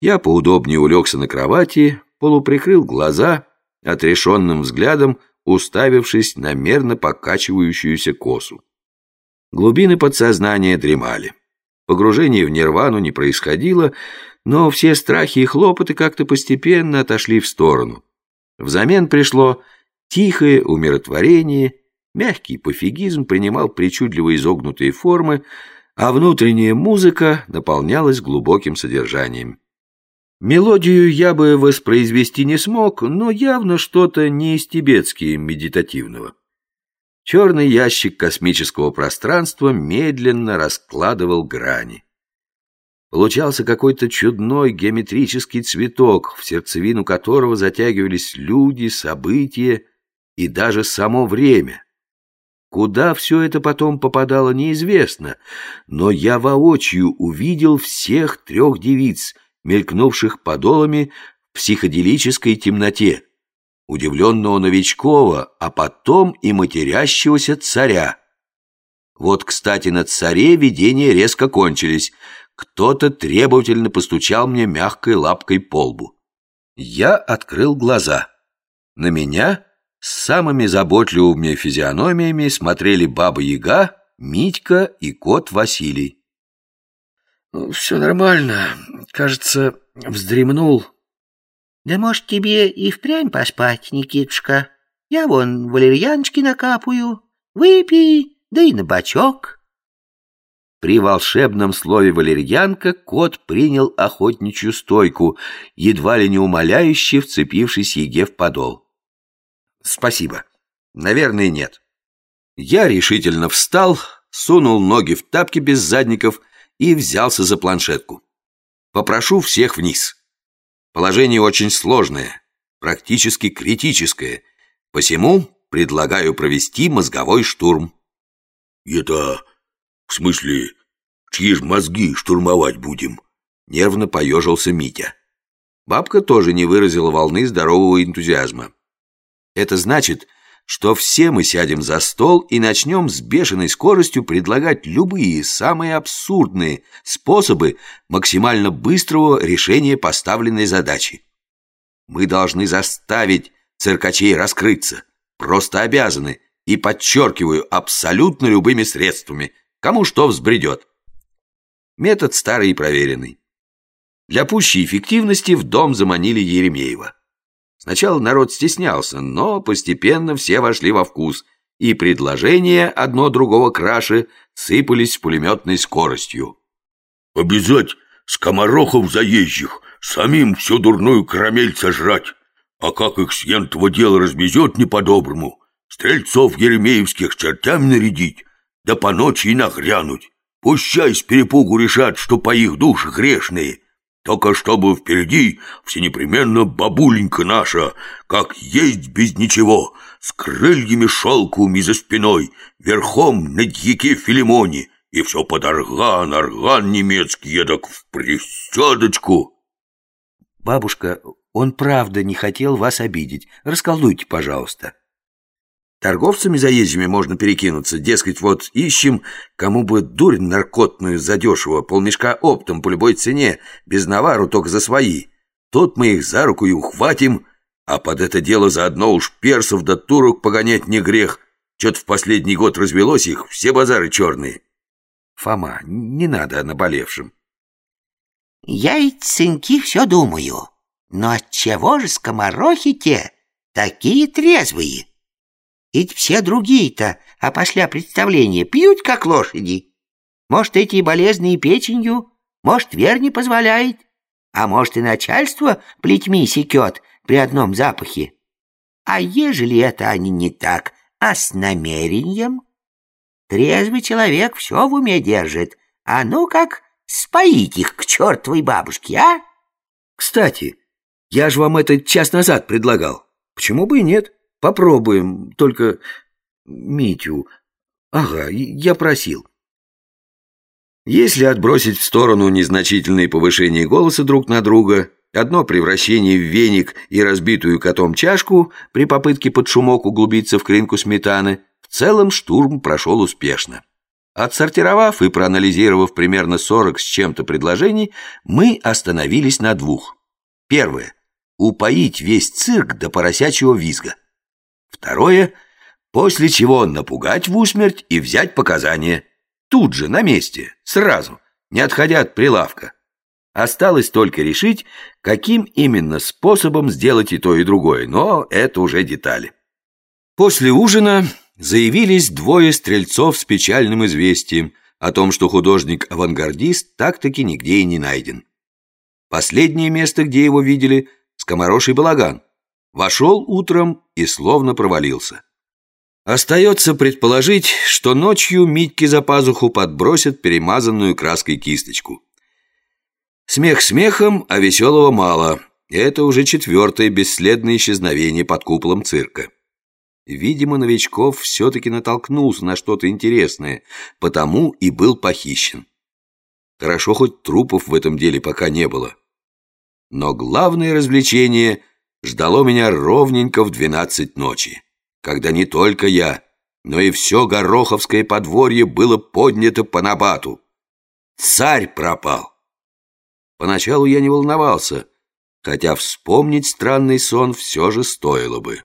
Я поудобнее улегся на кровати, полуприкрыл глаза, отрешенным взглядом уставившись на мерно покачивающуюся косу. Глубины подсознания дремали. Погружение в нирвану не происходило, но все страхи и хлопоты как-то постепенно отошли в сторону. Взамен пришло тихое умиротворение, мягкий пофигизм принимал причудливо изогнутые формы, а внутренняя музыка наполнялась глубоким содержанием. Мелодию я бы воспроизвести не смог, но явно что-то не из тибетски медитативного. Черный ящик космического пространства медленно раскладывал грани. Получался какой-то чудной геометрический цветок, в сердцевину которого затягивались люди, события и даже само время. Куда все это потом попадало, неизвестно, но я воочию увидел всех трех девиц, мелькнувших подолами в психоделической темноте, удивленного Новичкова, а потом и матерящегося царя. Вот, кстати, на царе видения резко кончились — кто-то требовательно постучал мне мягкой лапкой по лбу. Я открыл глаза. На меня с самыми заботливыми физиономиями смотрели Баба-Яга, Митька и кот Василий. «Ну, «Все нормально. Кажется, вздремнул». «Да может, тебе и впрямь поспать, Никитушка? Я вон валерьяночки накапаю. Выпей, да и на бочок». При волшебном слове «валерьянка» кот принял охотничью стойку, едва ли не умоляюще вцепившись Еге в подол. «Спасибо. Наверное, нет». Я решительно встал, сунул ноги в тапки без задников и взялся за планшетку. «Попрошу всех вниз. Положение очень сложное, практически критическое, посему предлагаю провести мозговой штурм». «Это «В смысле, чьи ж мозги штурмовать будем?» Нервно поежился Митя. Бабка тоже не выразила волны здорового энтузиазма. «Это значит, что все мы сядем за стол и начнем с бешеной скоростью предлагать любые, самые абсурдные способы максимально быстрого решения поставленной задачи. Мы должны заставить циркачей раскрыться, просто обязаны, и подчеркиваю, абсолютно любыми средствами, Кому что взбредет. Метод старый и проверенный. Для пущей эффективности в дом заманили Еремеева. Сначала народ стеснялся, но постепенно все вошли во вкус, и предложения одно другого краше сыпались пулеметной скоростью. «Обязать скоморохов заезжих, самим всю дурную карамель сожрать, а как их с ентого дела развезет не по-доброму, стрельцов еремеевских чертями нарядить, да по ночи и нагрянуть. Пущай с перепугу решат, что по их душе грешные. Только чтобы впереди всенепременно бабуленька наша, как есть без ничего, с крыльями шелковыми за спиной, верхом на дьяке Филимоне, и все под орган, орган немецкий едок в приседочку. Бабушка, он правда не хотел вас обидеть. Расколдуйте, пожалуйста. Торговцами заезжими можно перекинуться, дескать, вот ищем, кому бы дурь наркотную задешево, полмешка оптом по любой цене, без навару только за свои. Тут мы их за руку и ухватим, а под это дело заодно уж персов да турок погонять не грех. Чё-то в последний год развелось их, все базары черные. Фома, не надо о наболевшем. Я и цинки все думаю, но отчего же скоморохи те такие трезвые? Ведь все другие-то, а после представления, пьют, как лошади. Может, эти болезные печенью, может, вер не позволяет, а может, и начальство плетьми секет при одном запахе. А ежели это они не так, а с намерением? Трезвый человек все в уме держит, а ну как споить их к чертовой бабушке, а? Кстати, я же вам это час назад предлагал. Почему бы и нет? Попробуем, только Митю. Ага, я просил. Если отбросить в сторону незначительные повышения голоса друг на друга, одно превращение в веник и разбитую котом чашку при попытке под шумок углубиться в кринку сметаны, в целом штурм прошел успешно. Отсортировав и проанализировав примерно 40 с чем-то предложений, мы остановились на двух. Первое – упоить весь цирк до поросячьего визга. Второе – после чего напугать в усмерть и взять показания. Тут же, на месте, сразу, не отходя от прилавка. Осталось только решить, каким именно способом сделать и то, и другое, но это уже детали. После ужина заявились двое стрельцов с печальным известием о том, что художник-авангардист так-таки нигде и не найден. Последнее место, где его видели, скомороший балаган. Вошел утром и словно провалился. Остается предположить, что ночью Митьке за пазуху подбросят перемазанную краской кисточку. Смех смехом, а веселого мало. Это уже четвертое бесследное исчезновение под куполом цирка. Видимо, новичков все-таки натолкнулся на что-то интересное, потому и был похищен. Хорошо, хоть трупов в этом деле пока не было. Но главное развлечение ждало меня ровненько в двенадцать ночи, когда не только я, но и все Гороховское подворье было поднято по набату. Царь пропал. Поначалу я не волновался, хотя вспомнить странный сон все же стоило бы.